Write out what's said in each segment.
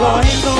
correndo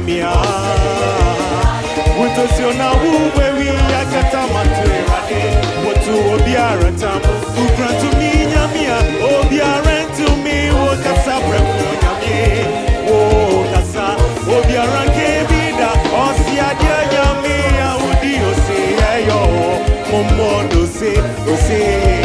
nyamia wotosio na wowewi yakata matoerade wotu obiara tam. Wokura tumi nyamia obiara ntumi wokasa brɛmo nyame wokasa obiara nkebi da ɔsiadeɛ nyame a wodi ose ɛyɔ momɔdose ose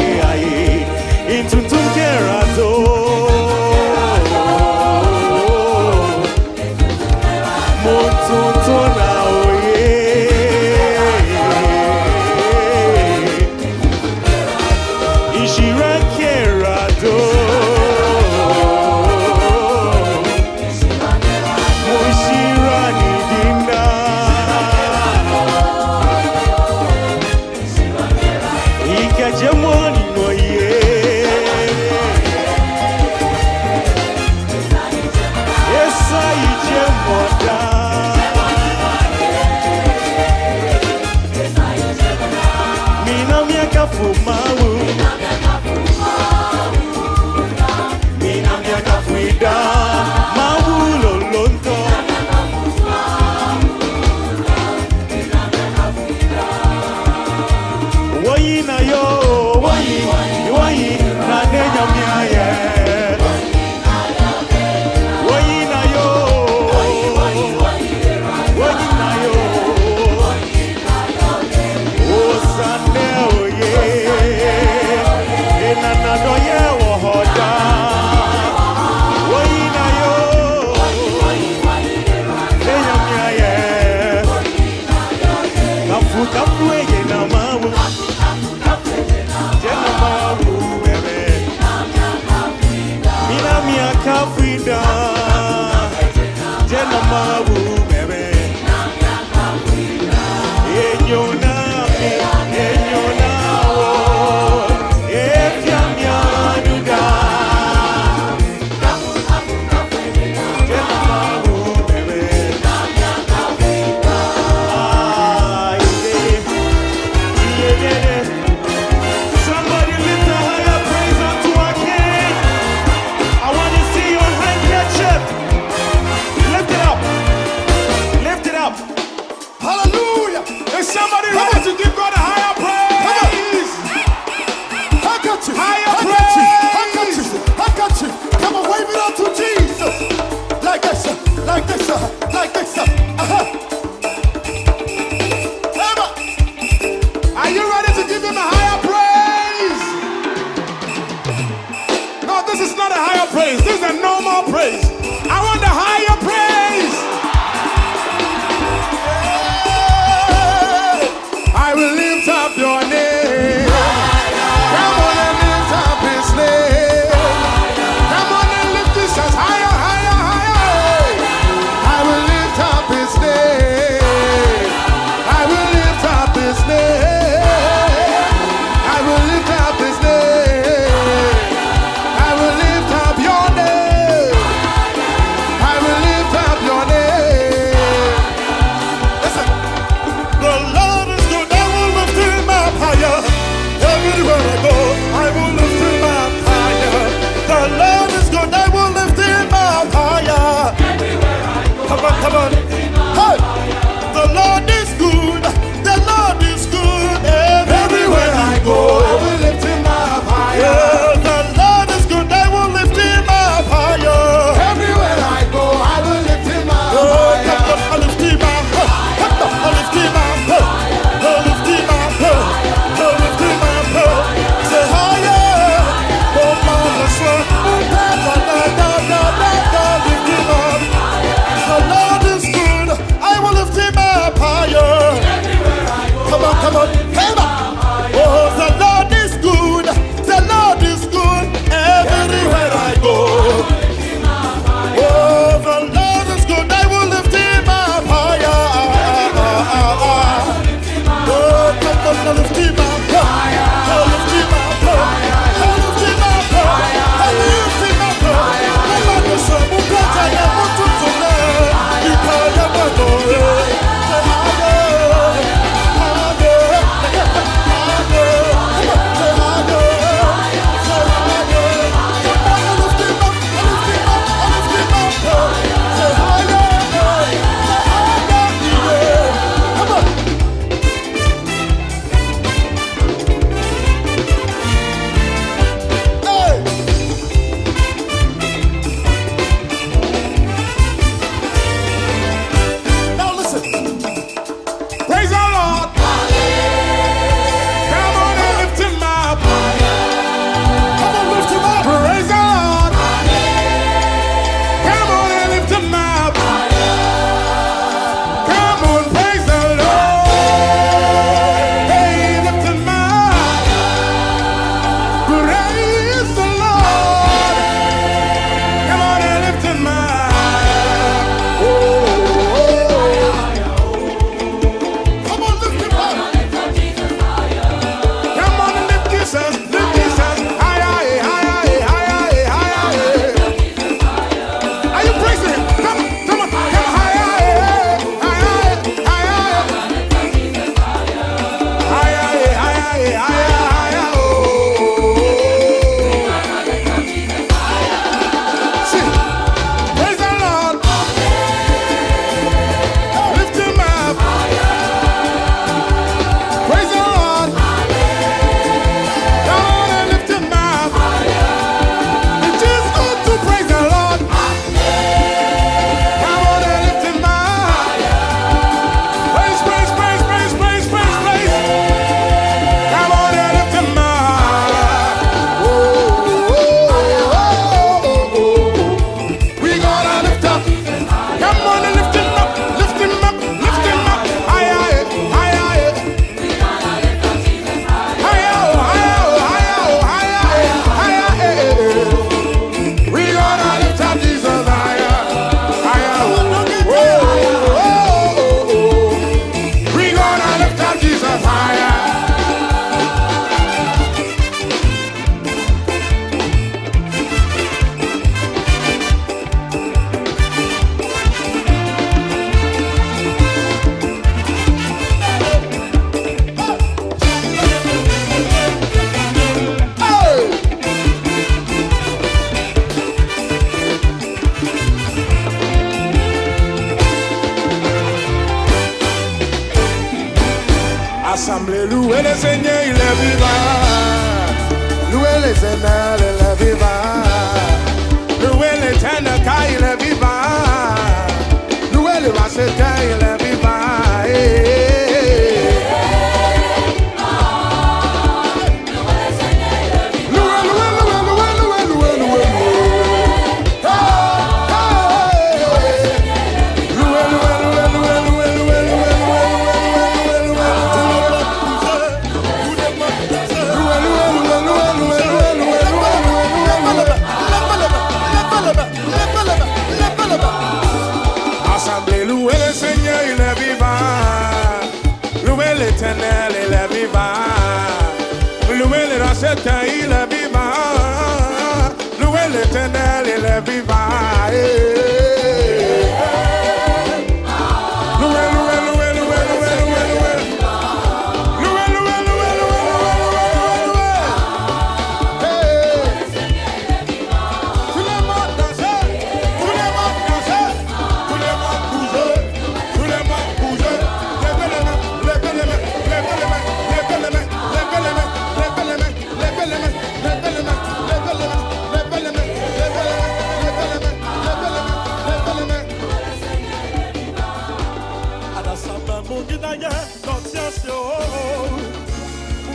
Unilanye n'ọsịasị oo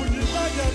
Unilanye